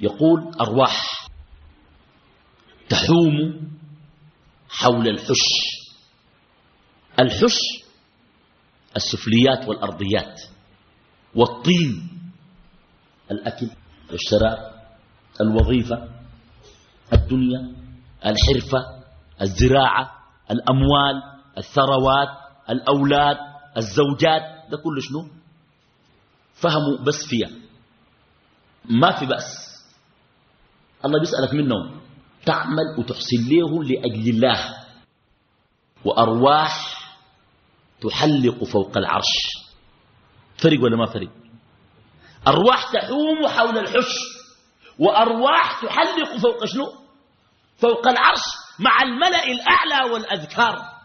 يقول أرواح تحوم حول الحش. الحش السفليات والأرضيات والطين الأكل والشراب الوظيفة الدنيا الحرفة الزراعة الأموال الثروات. الأولاد الزوجات ده كله شنو؟ فهموا بس فيها. ما في بأس. الله بيسألك منهم تعمل وتحسن له لأجل الله. وأرواح تحلق فوق العرش. فرق ولا ما فرق؟ أرواح تحوم حول الحش وأرواح تحلق فوق شنو؟ فوق العرش مع الملأ الأعلى والأذكار.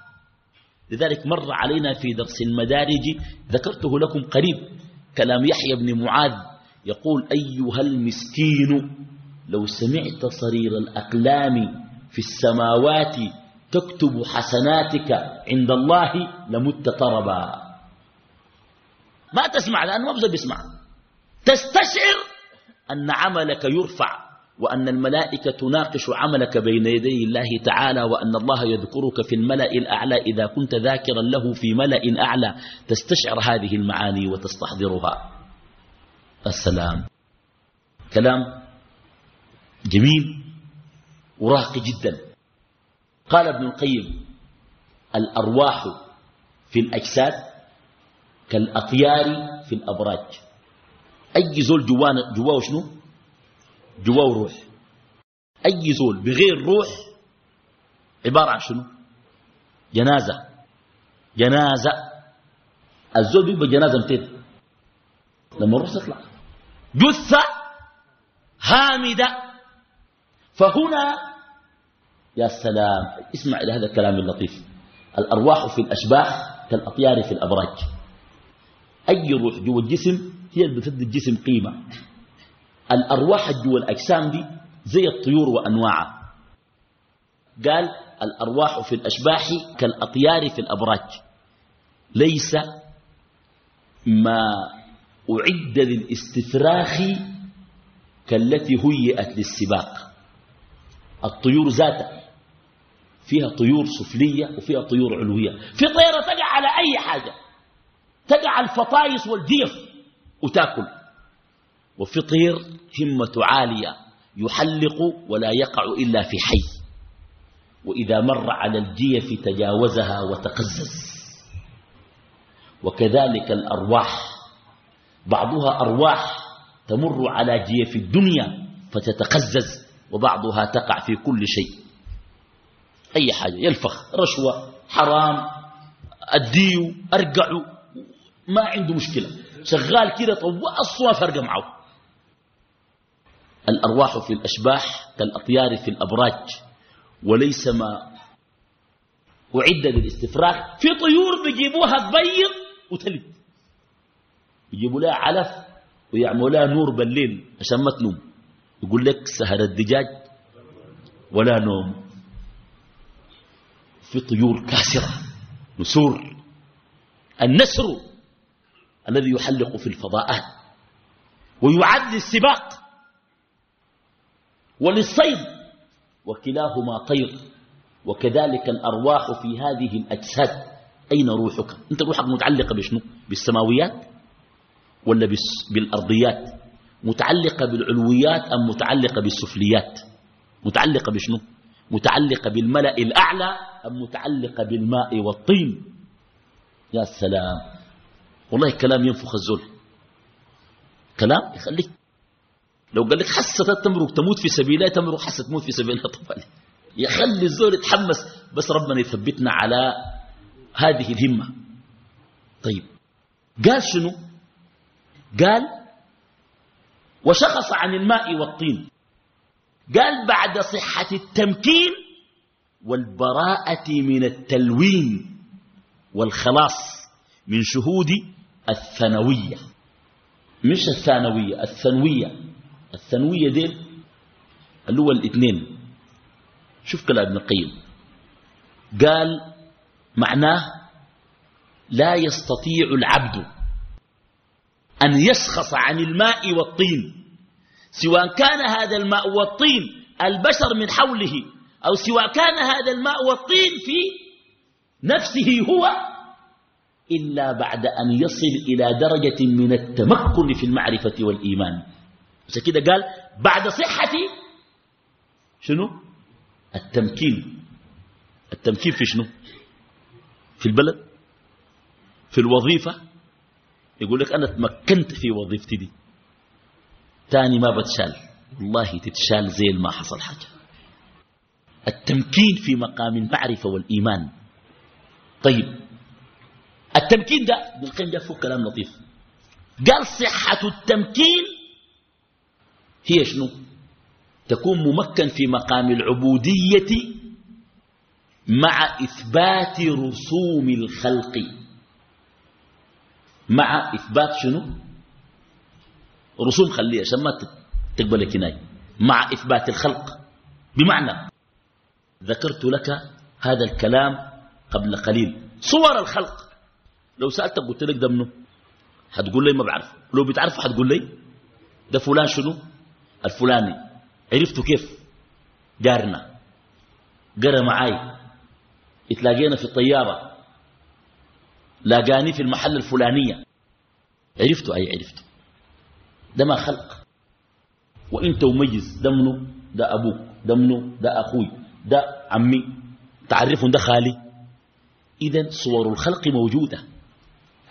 لذلك مر علينا في درس المدارج ذكرته لكم قريب كلام يحيى بن معاذ يقول أيها المسكين لو سمعت صرير الأقلام في السماوات تكتب حسناتك عند الله لمت طربا. ما تسمع لأنه ما بيسمع تستشعر أن عملك يرفع. وأن الملائكة تناقش عملك بين يدي الله تعالى وأن الله يذكرك في الملأ الأعلى إذا كنت ذاكرا له في ملأ أعلى. تستشعر هذه المعاني وتستحضرها. السلام. كلام جميل وراقي جدا. قال ابن القيم الأرواح في الأجساد كالأطيار في الأبراج. أي زول جواه شنو؟ جواه روح أي زول بغير روح عبارة عن شنو؟ جنازة. جنازة. الزول بيبقى جنازة متين. لما الروح تطلع. جثة هامدة. فهنا يا سلام اسمع إلى هذا الكلام اللطيف. الأرواح في الأشباح كالأطيار في الأبراج. أي روح جوا الجسم هي اللي بتدي الجسم قيمة. الأرواح جوا الأجسام دي زي الطيور وأنواعها. قال الأرواح في الأشباح كالأطيار في الأبراج. ليس ما أعد للاستفراخ كالتي هيئت للسباق. الطيور ذاتها فيها طيور سفلية وفيها طيور علوية. في طيرة تقع على أي حاجة. تقع الفطايس والجيف وتأكل. وفي طير همة عالية يحلق ولا يقع إلا في حي. وإذا مر على الجيف تجاوزها وتقزز. وكذلك الأرواح. بعضها أرواح تمر على جيف الدنيا فتتقزز وبعضها تقع في كل شيء. أي حاجة يلفخ رشوة حرام أديو أرقعوا ما عنده مشكلة. شغال كده طب أصلا فرق معه. الأرواح في الأشباح كالأطيار في الأبراج وليس ما أعد للاستفراغ. في طيور بيجيبوها تبيض وتلد يجيبوا لها علف ويعملوا لها نور بالليل عشان ما تنوم. يقول لك سهر الدجاج ولا نوم. في طيور كاسرة نسور. النسر الذي يحلق في الفضاءات ويعد للسباق وللصيد وكلاهما طير وكذلك الأرواح في هذه الأجساد. أين روحك؟ أنت روحك متعلقة بشنو؟ بالسماويات ولا بالأرضيات؟ متعلقة بالعلويات أم متعلقة بالسفليات؟ متعلقة بشنو؟ متعلقة بالملأ الأعلى أم متعلقة بالماء والطين؟ يا سلام. والله كلام ينفخ الزول. كلام يخليك لو قال لك حسة تمرق تموت في سبيلها تمرق حسة تموت في سبيلها طبعا. يخلي الزول يتحمس بس ربنا يثبتنا على هذه الهمة. طيب قال شنو؟ قال وشخص عن الماء والطين قال بعد صحة التمكين والبراءة من التلوين والخلاص من شهود الثانوية مش الثانوية الثانوية. الثانوية دي اللي هو الاثنين شوف كلام ابن القيم. قال معناه لا يستطيع العبد أن يشخص عن الماء والطين. سواء كان هذا الماء والطين البشر من حوله أو سواء كان هذا الماء والطين في نفسه هو إلا بعد أن يصل إلى درجة من التمكن في المعرفة والإيمان. عشان كده قال بعد صحة شنو؟ التمكين. التمكين في شنو؟ في البلد؟ في الوظيفة؟ يقول لك أنا تمكنت في وظيفتي دي. تاني ما بتشال. والله تتشال زي ما حصل حاجة. التمكين في مقام المعرفة والإيمان. طيب التمكين ده ابن القيم ده فوق كلام لطيف. قال صحة التمكين هي شنو؟ تكون ممكن في مقام العبودية مع إثبات رسوم الخلق. مع إثبات شنو؟ رسوم خليها عشان ما تقبل الكناية. مع إثبات الخلق. بمعنى ذكرت لك هذا الكلام قبل قليل. صور الخلق. لو سألتك قلت لك ده منه هتقول لي ما بعرف. لو بتعرفه هتقول لي ده فلان شنو؟ الفلاني. عرفتوا كيف؟ جارنا. قرى معاي. اتلاقينا في الطيارة. لاقاني في المحل الفلانية. عرفتوا أي عرفتوا ده ما خلق. وإنت مميز ده منه ده أبوك. ده منه ده أخوي. ده عمي. تعرفهم؟ ده خالي. إذا صور الخلق موجودة.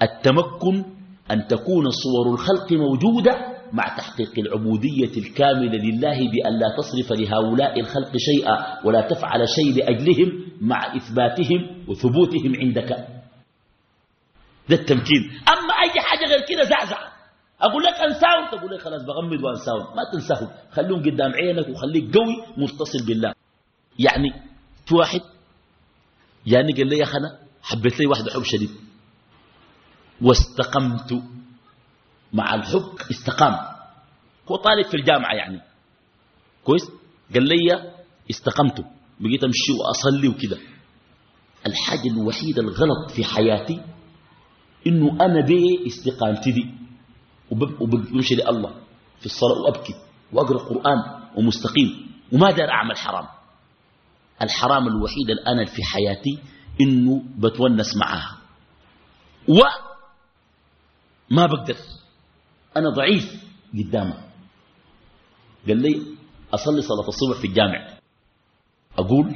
التمكن أن تكون صور الخلق موجودة مع تحقيق العبودية الكاملة لله بأن لا تصرف لهؤلاء الخلق شيئا ولا تفعل شيء لأجلهم مع إثباتهم وثبوتهم عندك. ده التمكين. أما أي حاجة غير كده زعزع. أقول لك أنساهم تقول لي خلاص بغمض وأنساهم ما تنساهم. خليهم قدام عينك وخليك قوي متصل بالله. يعني في واحد يعني قال لي يا خنا حبيت لي واحدة حب شديد. واستقمت مع الحب استقام. هو طالب في الجامعة يعني. كويس؟ قال لي استقمت. بقيت أمشي وأصلي وكده. الحاجة الوحيدة الغلط في حياتي إنه أنا دي استقامتي دي. وبمشي لله في الصلاة وأبكي وأقرأ قرآن ومستقيم. وما دار أعمل حرام. الحرام الوحيد الآن في حياتي إنه بتونس معاها. وما بقدر. أنا ضعيف قدامه. قال لي أصلي صلاة الصبح في الجامع. أقول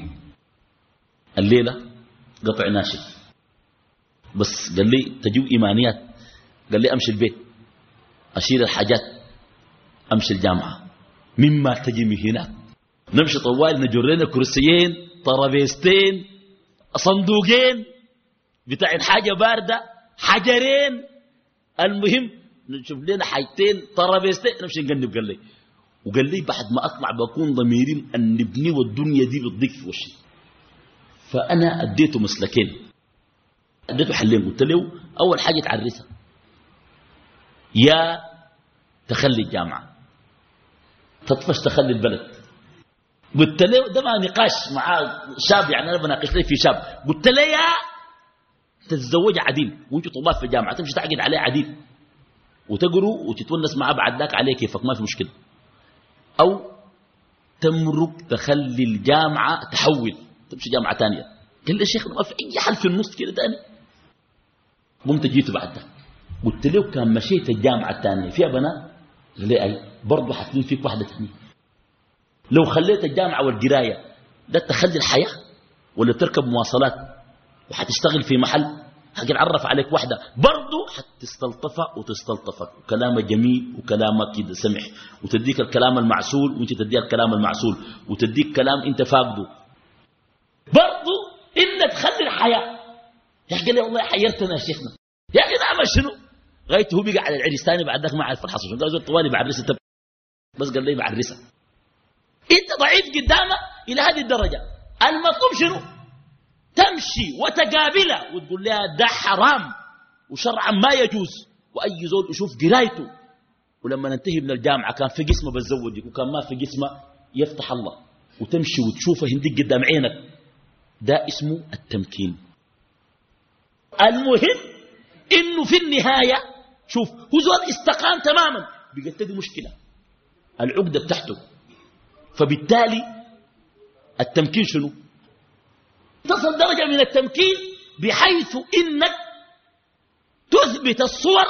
الليلة قطع ناشف. بس قال لي تجيب إيمانيات. قال لي أمشي البيت. أشيل الحاجات. أمشي الجامعة. مما تجي من هناك نمشي طوال نجرنا كرسيين طرابيستين صندوقين بتاع حاجة باردة حجرين. المهم نشوف لنا حاجتين طرابيزتين نمشي نقلب قال لي. وقال لي بعد ما اطلع بكون ضميري أن نبني والدنيا دي بتضيق في وشي. فأنا أديته مسلكين. أديته حلين. قلت له أول حاجة تعرسها يا تخلي الجامعة. تطفش تخلي البلد. قلت له ده ما نقاش مع شاب يعني أنا بناقش لي في شاب. قلت له يا تتزوج عديل. وانت طلاب في الجامعة تمشي تعقد عليه عديل. وتقروا وتتونس معاه بعد ذاك عليه كيفك ما في مشكلة. أو تمرق تخلي الجامعة تحول تمشي جامعة ثانية قال لي الشيخ ما في أي حل في النص كده ثاني قمت جيت بعد ذاك. قلت له كان مشيت الجامعة الثانية فيها بنات؟ قال لي أي برضه حتكون فيك واحدة ثانية لو خليت الجامعة والقرايه ده تخلي الحياة ولا تركب مواصلات وحتشتغل في محل؟ حيعرف عليك واحدة برضو حتستلطفها وتستلطفك. وكلامها جميل وكلامك كده سمح. وتديك الكلام المعسول وانت تديك الكلام المعسول. وتديك كلام انت فاقده. برضو إن تخلي الحياة. يا قال لي والله حيرتنا يا شيخنا. يا أخي نعمل شنو؟ غايته هو بقى على العريس ثاني بعد ذاك ما عرف الحصل قال زول طوالي بعرسها بس قال لي بعرسها أنت ضعيف قدامه إلى هذه الدرجة. المطلوب شنو؟ تمشي وتقابله وتقول لها ده حرام وشرعا ما يجوز. وأي زول يشوف قرايته ولما ننتهي من الجامعة كان في قسمة بتزوجك وكان ما في قسمة يفتح الله. وتمشي وتشوفه هنديك قدام عينك. ده اسمه التمكين. المهم إنه في النهاية شوف هو زول استقام تماما بقت دي مشكلة. العقدة بتاعته. فبالتالي التمكين شنو؟ تصل درجة من التمكين بحيث إنك تثبت الصور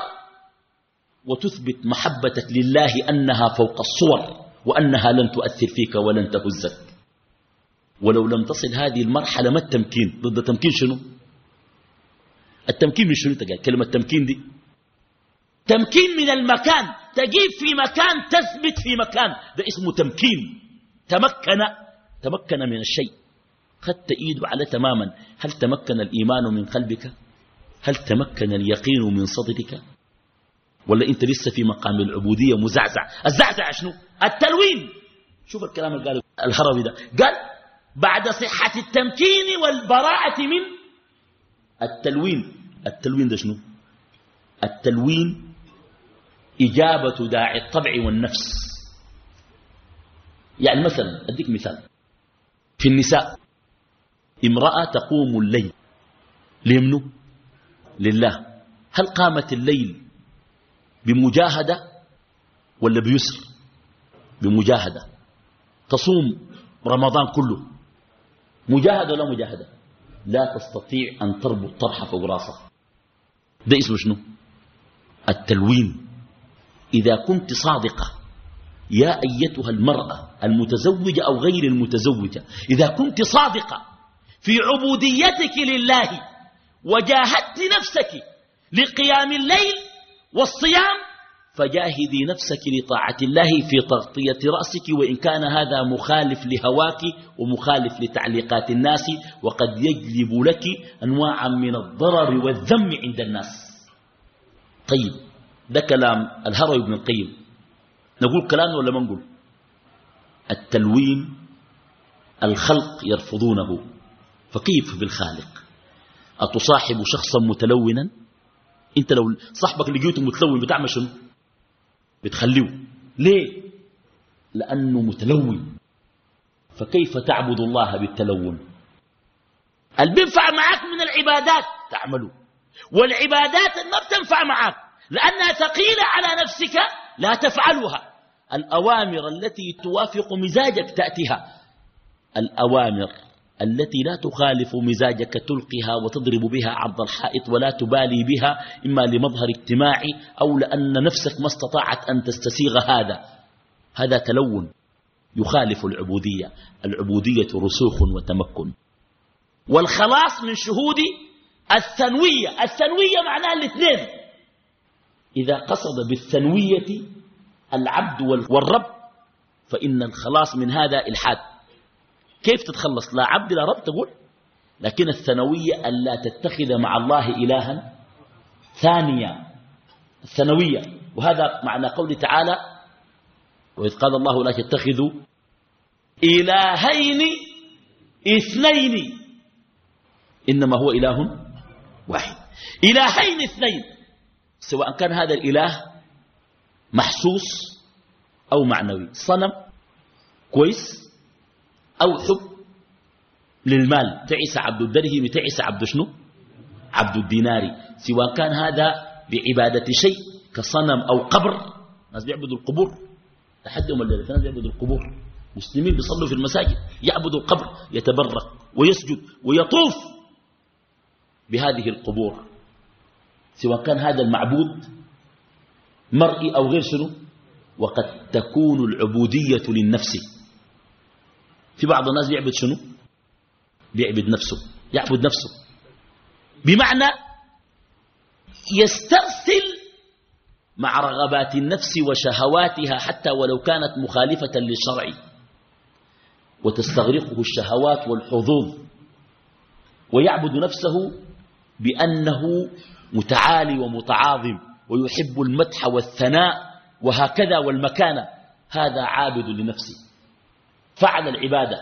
وتثبت محبتك لله أنها فوق الصور وأنها لن تؤثر فيك ولن تهزك. ولو لم تصل هذه المرحلة ما التمكين؟ ضد التمكين شنو؟ التمكين من شنو تقال كلمة تمكين دي. تمكين من المكان. تجيب في مكان تثبت في مكان. ده اسمه تمكين. تمكن تمكن من الشيء. خدت ايده على تماما. هل تمكن الإيمان من قلبك؟ هل تمكن اليقين من صدرك؟ ولا أنت لسه في مقام العبودية مزعزع؟ الزعزع شنو؟ التلوين. شوف الكلام اللي قاله الهروي ده. قال بعد صحة التمكين والبراءة من التلوين. التلوين ده شنو؟ التلوين إجابة داعي الطبع والنفس. يعني مثلا أديك مثال. في النساء امرأة تقوم الليل. ليمنو لله. هل قامت الليل بمجاهدة ولا بيسر؟ بمجاهدة. تصوم رمضان كله. مجاهدة ولا مجاهدة؟ لا تستطيع أن تربط طرحة فوق راسك ده اسمه شنو؟ التلوين. إذا كنت صادقة يا أيتها المرأة المتزوجة أو غير المتزوجة إذا كنت صادقة في عبوديتك لله وجاهدت نفسك لقيام الليل والصيام فجاهدي نفسك لطاعة الله في تغطية رأسك وإن كان هذا مخالف لهواك ومخالف لتعليقات الناس وقد يجلب لك أنواعا من الضرر والذم عند الناس. طيب ده كلام الهروي بن القيم. نقول كلام ولا ما نقول؟ التلوين الخلق يرفضونه. فكيف بالخالق أتصاحب شخصا متلونا؟ أنت لو صاحبك لقيته متلون بتعمل شنو؟ بتخليه. ليه؟ لأنه متلون. فكيف تعبد الله بالتلون؟ اللي بينفع معك من العبادات. تعمله والعبادات ما بتنفع معك. لأنها ثقيلة على نفسك لا تفعلها. الأوامر التي توافق مزاجك تأتيها. الأوامر التي لا تخالف مزاجك تلقها وتضرب بها عرض الحائط ولا تبالي بها إما لمظهر اجتماعي أو لأن نفسك ما استطاعت أن تستسيغ هذا. هذا تلون يخالف العبودية. العبودية رسوخ وتمكن. والخلاص من شهود الثنوية الثنوية معناها الاثنين. إذا قصد بالثنوية العبد والرب فإن الخلاص من هذا إلحاد. كيف تتخلص؟ لا عبد لا رب تقول. لكن الثانوية ألا تتخذ مع الله إلها ثانية الثانوية. وهذا معنى قوله تعالى وإذ قال الله لا تتخذوا إلهين اثنين. إنما هو إله واحد. إلهين اثنين. سواء كان هذا الإله محسوس أو معنوي. صنم. كويس. أو حب للمال. تعس عبد الدرهم تعس عبد شنو؟ عبد الدينار. سواء كان هذا بعبادة شيء كصنم أو قبر ناس بيعبدوا القبور. الليلة ناس بيعبدوا القبور. مسلمين بيصلوا في المساجد يعبدوا القبر يتبرك ويسجد ويطوف بهذه القبور. سواء كان هذا المعبود مرئي أو غير شنو؟ وقد تكون العبودية للنفس. في بعض الناس بيعبد شنو؟ بيعبد نفسه يعبد نفسه. بمعنى يسترسل مع رغبات النفس وشهواتها حتى ولو كانت مخالفة للشرع. وتستغرقه الشهوات والحظوظ. ويعبد نفسه بأنه متعالي ومتعاظم ويحب المدح والثناء وهكذا والمكانة. هذا عابد لنفسه. فعل العبادة.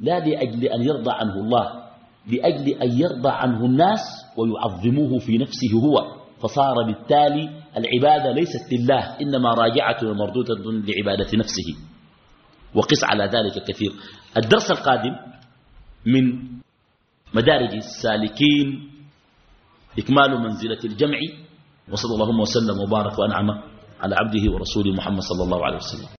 لا لأجل أن يرضى عنه الله لأجل أن يرضى عنه الناس ويعظموه في نفسه هو. فصار بالتالي العبادة ليست لله إنما راجعة ومردودة لعبادة نفسه. وقس على ذلك كثير. الدرس القادم من مدارج السالكين إكمال منزلة الجمع. وصلى اللهم وسلم وبارك وأنعم على عبده ورسوله محمد صلى الله عليه وسلم.